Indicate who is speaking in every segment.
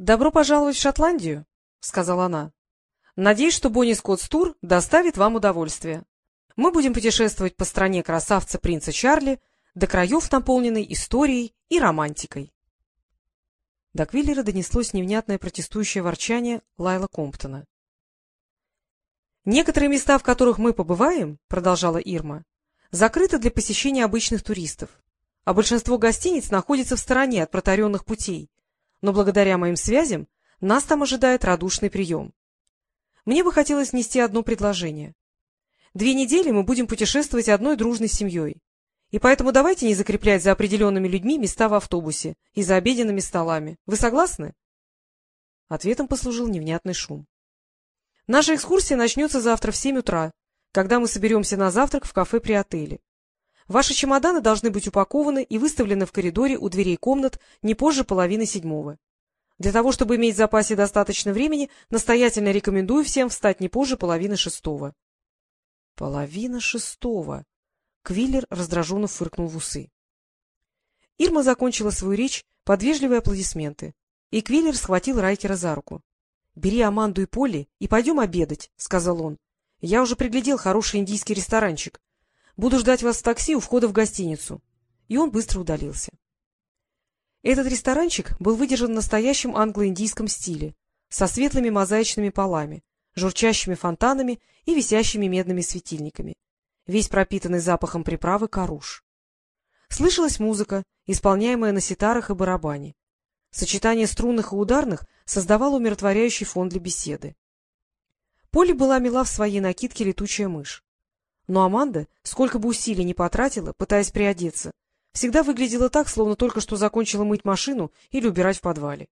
Speaker 1: Добро пожаловать в Шотландию, — сказала она. — Надеюсь, что Бонни Скотт Стур доставит вам удовольствие. Мы будем путешествовать по стране красавца принца Чарли до краев, наполненной историей и романтикой. До Квиллера донеслось невнятное протестующее ворчание Лайла Комптона. — Некоторые места, в которых мы побываем, — продолжала Ирма, — закрыты для посещения обычных туристов, а большинство гостиниц находится в стороне от протаренных путей, но благодаря моим связям нас там ожидает радушный прием. Мне бы хотелось внести одно предложение. Две недели мы будем путешествовать одной дружной семьей, и поэтому давайте не закреплять за определенными людьми места в автобусе и за обеденными столами. Вы согласны? Ответом послужил невнятный шум. Наша экскурсия начнется завтра в семь утра, когда мы соберемся на завтрак в кафе при отеле. Ваши чемоданы должны быть упакованы и выставлены в коридоре у дверей комнат не позже половины седьмого. Для того, чтобы иметь в запасе достаточно времени, настоятельно рекомендую всем встать не позже половины шестого. — Половина шестого! — Квиллер раздраженно фыркнул в усы. Ирма закончила свою речь под вежливые аплодисменты, и Квиллер схватил Райкера за руку. — Бери Аманду и Полли и пойдем обедать, — сказал он. — Я уже приглядел хороший индийский ресторанчик. Буду ждать вас в такси у входа в гостиницу. И он быстро удалился. Этот ресторанчик был выдержан в настоящем англо-индийском стиле, со светлыми мозаичными полами, журчащими фонтанами и висящими медными светильниками, весь пропитанный запахом приправы каруш. Слышалась музыка, исполняемая на ситарах и барабане. Сочетание струнных и ударных создавало умиротворяющий фон для беседы. Поле была мила в своей накидке летучая мышь. Но Аманда, сколько бы усилий не потратила, пытаясь приодеться, всегда выглядела так, словно только что закончила мыть машину или убирать в подвале.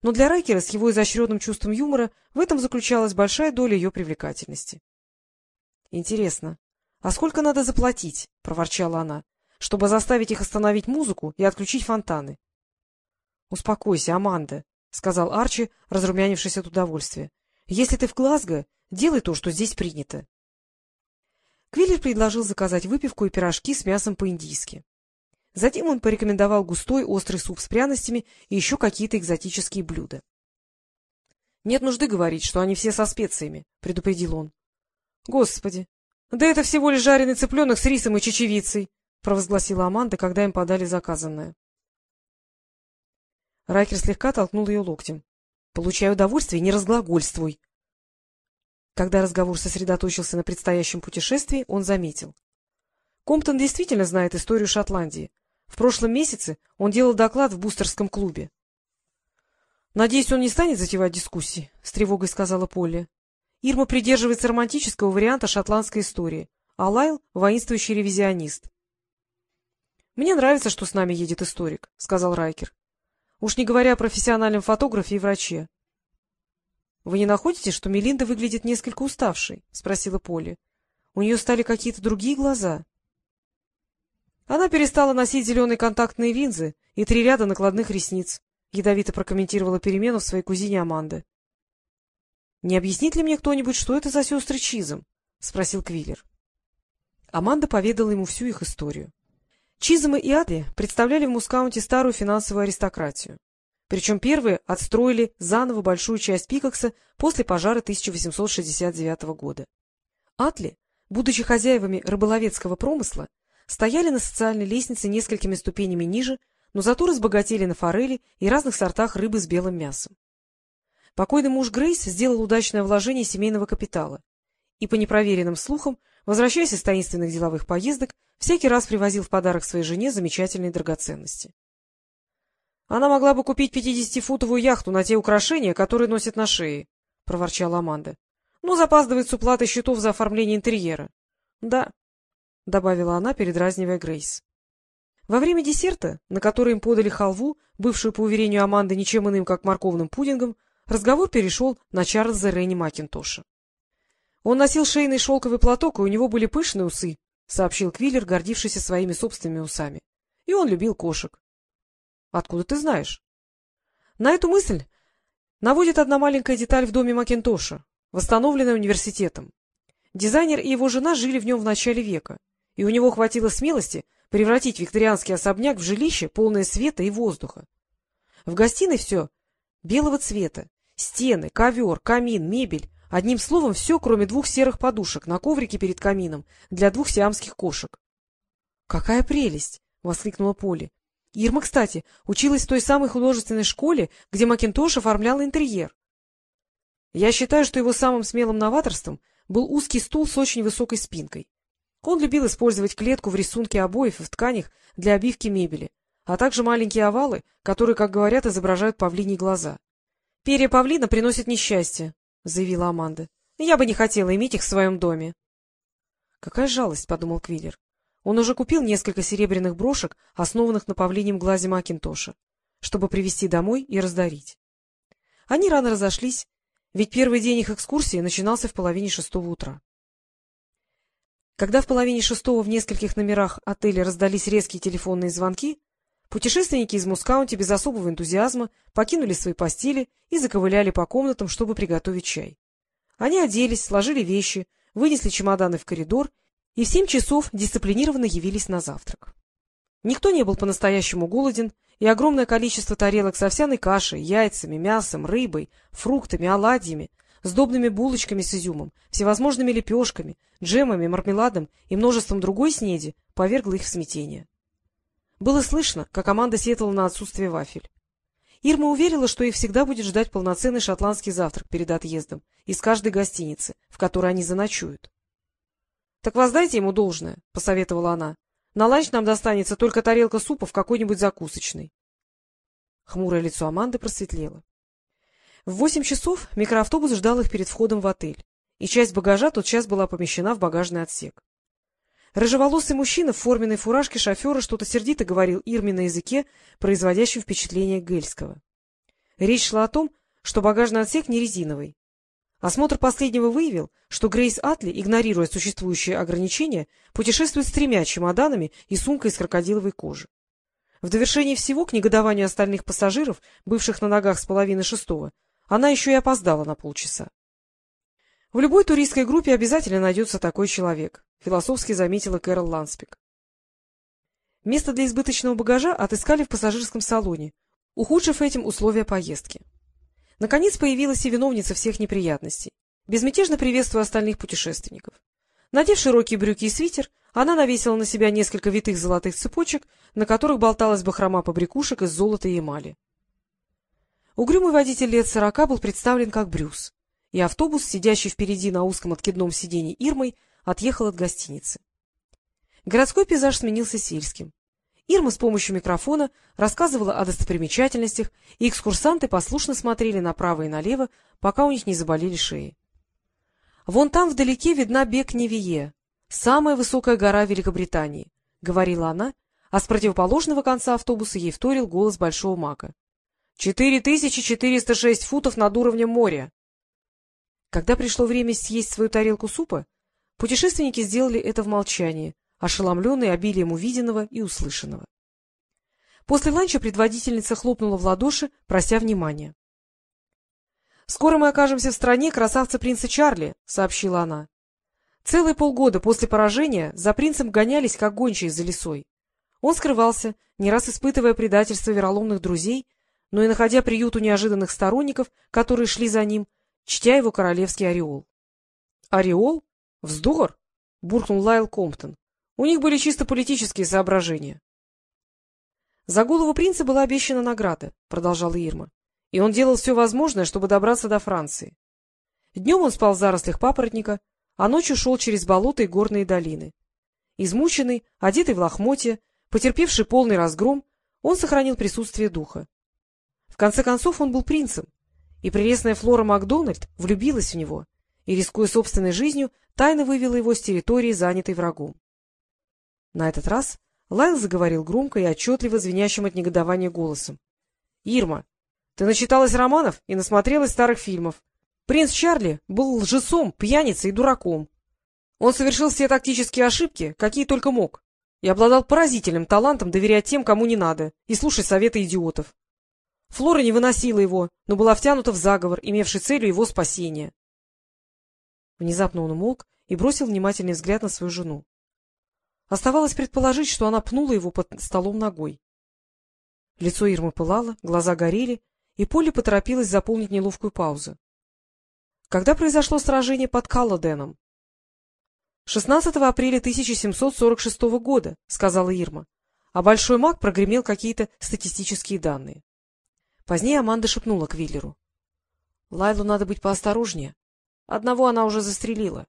Speaker 1: Но для Райкера с его изощренным чувством юмора в этом заключалась большая доля ее привлекательности. — Интересно, а сколько надо заплатить? — проворчала она, — чтобы заставить их остановить музыку и отключить фонтаны. — Успокойся, Аманда, — сказал Арчи, разрумянившись от удовольствия. — Если ты в Глазго, делай то, что здесь принято. Квиллер предложил заказать выпивку и пирожки с мясом по-индийски. Затем он порекомендовал густой острый суп с пряностями и еще какие-то экзотические блюда. — Нет нужды говорить, что они все со специями, — предупредил он. — Господи! Да это всего лишь жареный цыпленок с рисом и чечевицей! — провозгласила Аманда, когда им подали заказанное. Райкер слегка толкнул ее локтем. — Получай удовольствие, не разглагольствуй! Когда разговор сосредоточился на предстоящем путешествии, он заметил. Комптон действительно знает историю Шотландии. В прошлом месяце он делал доклад в бустерском клубе. — Надеюсь, он не станет затевать дискуссии, — с тревогой сказала Полли. Ирма придерживается романтического варианта шотландской истории, а Лайл — воинствующий ревизионист. — Мне нравится, что с нами едет историк, — сказал Райкер. — Уж не говоря о профессиональном фотографе и враче. — Вы не находите, что Мелинда выглядит несколько уставшей? — спросила Полли. — У нее стали какие-то другие глаза. Она перестала носить зеленые контактные линзы и три ряда накладных ресниц, — ядовито прокомментировала перемену в своей кузине Аманды. — Не объяснит ли мне кто-нибудь, что это за сестры Чизом? — спросил Квиллер. Аманда поведала ему всю их историю. Чизомы и Адли представляли в Мускаунте старую финансовую аристократию. Причем первые отстроили заново большую часть Пикокса после пожара 1869 года. Атли, будучи хозяевами рыболовецкого промысла, стояли на социальной лестнице несколькими ступенями ниже, но зато разбогатели на форели и разных сортах рыбы с белым мясом. Покойный муж Грейс сделал удачное вложение семейного капитала и, по непроверенным слухам, возвращаясь из таинственных деловых поездок, всякий раз привозил в подарок своей жене замечательные драгоценности. Она могла бы купить пятидесятифутовую яхту на те украшения, которые носят на шее, — проворчала Аманда. — Но запаздывает с уплатой счетов за оформление интерьера. — Да, — добавила она, передразнивая Грейс. Во время десерта, на который им подали халву, бывшую, по уверению Аманды, ничем иным, как морковным пудингом, разговор перешел на Чарльза Ренни Макинтоша. Он носил шейный шелковый платок, и у него были пышные усы, — сообщил Квиллер, гордившийся своими собственными усами. И он любил кошек. — Откуда ты знаешь? — На эту мысль наводит одна маленькая деталь в доме Макинтоша, восстановленная университетом. Дизайнер и его жена жили в нем в начале века, и у него хватило смелости превратить викторианский особняк в жилище, полное света и воздуха. В гостиной все Белого цвета. Стены, ковер, камин, мебель. Одним словом, все, кроме двух серых подушек на коврике перед камином для двух сиамских кошек. — Какая прелесть! — воскликнула Поли. Ирма, кстати, училась в той самой художественной школе, где Макинтош оформлял интерьер. Я считаю, что его самым смелым новаторством был узкий стул с очень высокой спинкой. Он любил использовать клетку в рисунке обоев и в тканях для обивки мебели, а также маленькие овалы, которые, как говорят, изображают павлиньи глаза. — Перья павлина приносят несчастье, — заявила Аманда. — Я бы не хотела иметь их в своем доме. — Какая жалость, — подумал Квиллер. Он уже купил несколько серебряных брошек, основанных на павлиньем глазе Макинтоша, чтобы привезти домой и раздарить. Они рано разошлись, ведь первый день их экскурсии начинался в половине шестого утра. Когда в половине шестого в нескольких номерах отеля раздались резкие телефонные звонки, путешественники из Мускаунти без особого энтузиазма покинули свои постели и заковыляли по комнатам, чтобы приготовить чай. Они оделись, сложили вещи, вынесли чемоданы в коридор и в семь часов дисциплинированно явились на завтрак. Никто не был по-настоящему голоден, и огромное количество тарелок с овсяной кашей, яйцами, мясом, рыбой, фруктами, оладьями, сдобными булочками с изюмом, всевозможными лепешками, джемами, мармеладом и множеством другой снеди повергло их в смятение. Было слышно, как команда сетовала на отсутствие вафель. Ирма уверила, что их всегда будет ждать полноценный шотландский завтрак перед отъездом из каждой гостиницы, в которой они заночуют. — Так воздайте ему должное, — посоветовала она. — На ланч нам достанется только тарелка супа в какой-нибудь закусочной. Хмурое лицо Аманды просветлело. В восемь часов микроавтобус ждал их перед входом в отель, и часть багажа тотчас была помещена в багажный отсек. Рыжеволосый мужчина в форменной фуражке шофера что-то сердито говорил Ирме на языке, производящем впечатление гельского. Речь шла о том, что багажный отсек не резиновый, Осмотр последнего выявил, что Грейс Атли, игнорируя существующие ограничения, путешествует с тремя чемоданами и сумкой из крокодиловой кожи. В довершение всего, к негодованию остальных пассажиров, бывших на ногах с половины шестого, она еще и опоздала на полчаса. — В любой туристской группе обязательно найдется такой человек, — философски заметила Кэрол Ланспик. Место для избыточного багажа отыскали в пассажирском салоне, ухудшив этим условия поездки. Наконец появилась и виновница всех неприятностей, безмятежно приветствуя остальных путешественников. Надев широкие брюки и свитер, она навесила на себя несколько витых золотых цепочек, на которых болталась бахрома побрякушек из золота и эмали. Угрюмый водитель лет сорока был представлен как Брюс, и автобус, сидящий впереди на узком откидном сиденье Ирмой, отъехал от гостиницы. Городской пейзаж сменился сельским. Ирма с помощью микрофона рассказывала о достопримечательностях, и экскурсанты послушно смотрели направо и налево, пока у них не заболели шеи. Вон там вдалеке видна Бек-Невие, самая высокая гора Великобритании, — говорила она, а с противоположного конца автобуса ей вторил голос Большого Мака. — Четыре тысячи четыреста шесть футов над уровнем моря! Когда пришло время съесть свою тарелку супа, путешественники сделали это в молчании, ошеломленный обилием увиденного и услышанного. После ланча предводительница хлопнула в ладоши, прося внимания. — Скоро мы окажемся в стране красавца принца Чарли, — сообщила она. Целые полгода после поражения за принцем гонялись, как гончие за лесой. Он скрывался, не раз испытывая предательство вероломных друзей, но и находя приют у неожиданных сторонников, которые шли за ним, чтя его королевский ореол. — Ореол? Вздор! — буркнул Лайл Комптон. У них были чисто политические соображения. — За голову принца была обещана награда, — продолжала Ирма, — и он делал все возможное, чтобы добраться до Франции. Днем он спал в зарослях папоротника, а ночью шел через болота и горные долины. Измученный, одетый в лохмотья, потерпевший полный разгром, он сохранил присутствие духа. В конце концов он был принцем, и прелестная Флора Макдональд влюбилась в него и, рискуя собственной жизнью, тайно вывела его с территории, занятой врагом. На этот раз Лайл заговорил громко и отчетливо звенящим от негодования голосом. — Ирма, ты начиталась романов и насмотрелась старых фильмов. Принц Чарли был лжецом, пьяницей и дураком. Он совершил все тактические ошибки, какие только мог, и обладал поразительным талантом доверять тем, кому не надо, и слушать советы идиотов. Флора не выносила его, но была втянута в заговор, имевший целью его спасения. Внезапно он умолк и бросил внимательный взгляд на свою жену. Оставалось предположить, что она пнула его под столом ногой. Лицо Ирмы пылало, глаза горели, и Полли поторопилась заполнить неловкую паузу. — Когда произошло сражение под Каллоденом? — 16 апреля 1746 года, — сказала Ирма, а Большой маг прогремел какие-то статистические данные. Позднее Аманда шепнула Квиллеру. — Лайлу надо быть поосторожнее. Одного она уже застрелила.